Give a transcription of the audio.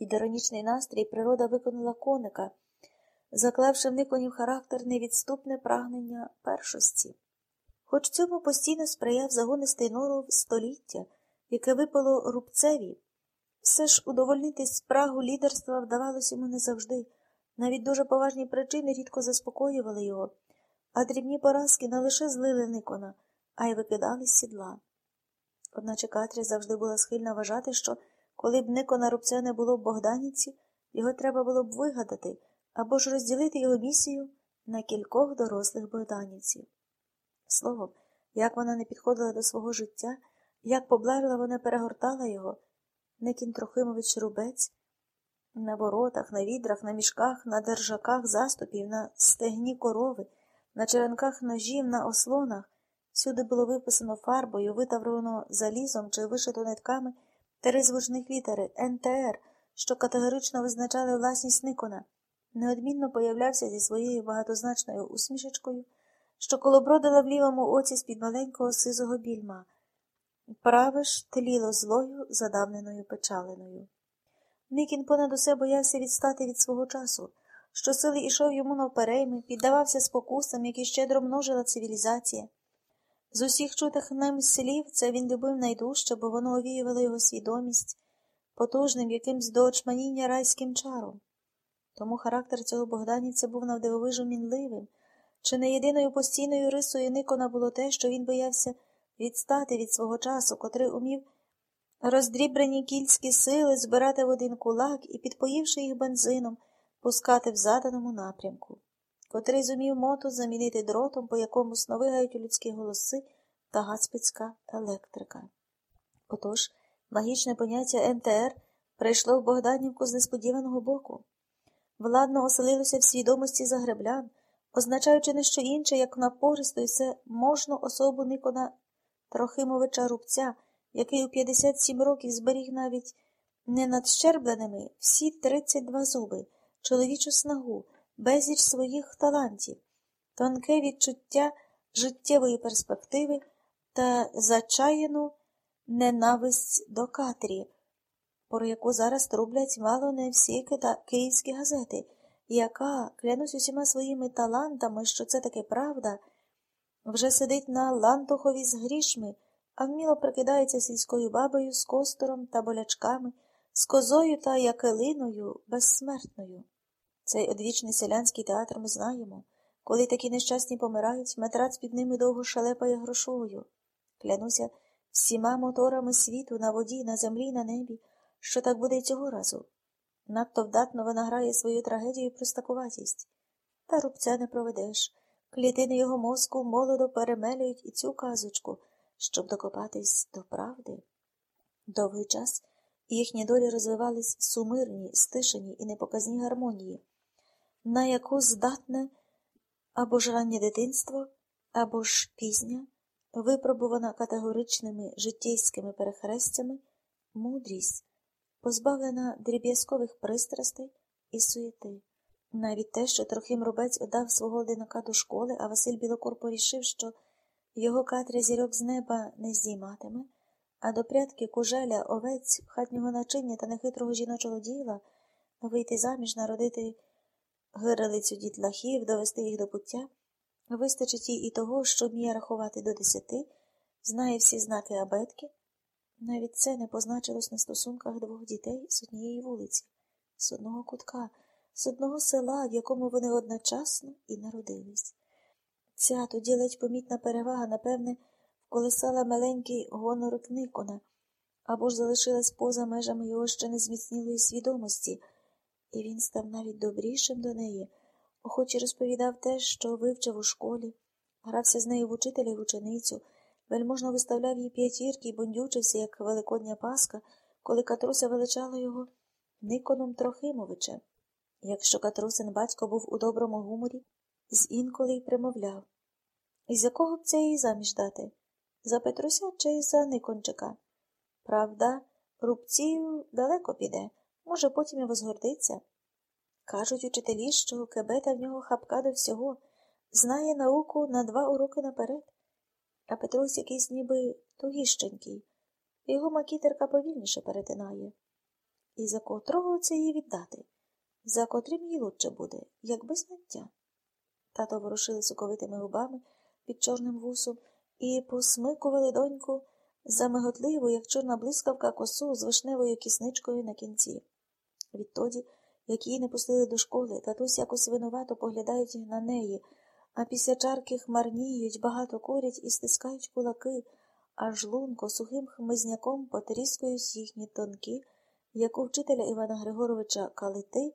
Під іронічний настрій природа виконала коника, заклавши в Никонів характер невідступне прагнення першості. Хоч цьому постійно сприяв загонистий норов століття, яке випало рубцеві, все ж удовольнити спрагу лідерства вдавалося йому не завжди. Навіть дуже поважні причини рідко заспокоювали його, а дрібні поразки не лише злили Никона, а й викидали з сідла. Одначе Катря завжди була схильна вважати, що коли б Никона Рубця не було в Богданівці, його треба було б вигадати або ж розділити його місію на кількох дорослих богданівців. Словом, як вона не підходила до свого життя, як поблажила вона перегортала його, Никін Трохимович Рубець, на воротах, на відрах, на мішках, на держаках заступів, на стегні корови, на черенках ножів, на ослонах. Всюди було виписано фарбою, витаврено залізом чи вишито нитками три звучних літери НТР, що категорично визначали власність Никона, неодмінно появлявся зі своєю багатозначною усмішечкою, що колобродила в лівому оці з-під маленького сизого більма. Праве ж тліло злою, задавненою печаленою. Никін понад усе боявся відстати від свого часу, що сили ішов йому навперейми, піддавався спокусам, які щедро множила цивілізація. З усіх чутих ним слів це він любив найдужче, бо воно овіювало його свідомість потужним якимсь до очманіння райським чаром. Тому характер цього богданівця був навдивовижу мінливим, чи не єдиною постійною рисою Никона було те, що він боявся відстати від свого часу, котрий умів роздрібрені кільські сили збирати в один кулак і, підпоївши їх бензином, пускати в заданому напрямку котрий зумів моту замінити дротом, по якому сновигають людські голоси та гаспицька електрика. Отож, магічне поняття НТР прийшло в Богданівку з несподіваного боку. Владно оселилося в свідомості загреблян, означаючи не що інше, як напористу і все можну особу Никона Трохимовича Рубця, який у 57 років зберіг навіть не надщербленими всі 32 зуби, чоловічу снагу безліч своїх талантів, тонке відчуття життєвої перспективи та зачаяну ненависть до Катрі, про яку зараз трублять мало не всі київські газети, яка, клянусь усіма своїми талантами, що це таки правда, вже сидить на лантухові з грішми, а вміло прикидається сільською бабою з костором та болячками, з козою та якелиною безсмертною. Цей одвічний селянський театр ми знаємо. Коли такі нещасні помирають, метрац під ними довго шалепає грошовою. Клянуся всіма моторами світу на воді, на землі, на небі, що так буде й цього разу. Надто вдатно вона грає свою трагедію і простакуватість. Та рубця не проведеш. Клітини його мозку молодо перемелюють і цю казочку, щоб докопатись до правди. Довгий час їхні долі розвивались сумирні, стишені і непоказні гармонії на яку здатне або ж раннє дитинство, або ж пізня, випробувана категоричними життєйськими перехрестями, мудрість, позбавлена дріб'язкових пристрастей і суєти. Навіть те, що Трохим Рубець отдав свого одинака до школи, а Василь Білокур порішив, що його Катря зірок з неба не здійматиме, а до прядки кужеля, овець, хатнього начиння та нехитрого жіночого діла вийти заміж, народити гиралицю дітлахів, довести їх до пуття, вистачить їй і того, що вміє рахувати до десяти, знає всі знаки абетки. Навіть це не позначилось на стосунках двох дітей з однієї вулиці, з одного кутка, з одного села, в якому вони одночасно і народились. Ця тоді ледь помітна перевага, напевне, вколисала маленький гонорок Никона або ж залишилась поза межами його ще незміцнілої свідомості і він став навіть добрішим до неї, охоче розповідав те, що вивчив у школі, грався з нею в учителя й ученицю, вельможно виставляв їй п'ятірки і бондючився, як Великодня Паска, коли Катруся величала його Никоном Трохимовичем. Якщо Катрусин батько був у доброму гуморі, з інколи й примовляв. І з якого б це її заміж дати? За Петруся чи за Никончика? Правда, рубцію далеко піде. Може, потім і возгордиться. Кажуть учителі, що кебета в нього хапка до всього, знає науку на два уроки наперед, а Петрусь якийсь ніби тугіщенький, його макітерка повільніше перетинає. І за котрого це її віддати? За котрим їй лучше буде, якби знаття. Тато ворушили соковитими губами під чорним вусом і посмикували доньку за миготливу, як чорна блискавка, косу з вишневою кісничкою на кінці. Відтоді, як її не пустили до школи, татусь якось винувато поглядають на неї, а після чарки хмарніють, багато курять і стискають кулаки, аж лунко сухим хмизняком потріскують їхні тонкі, як у вчителя Івана Григоровича Калити,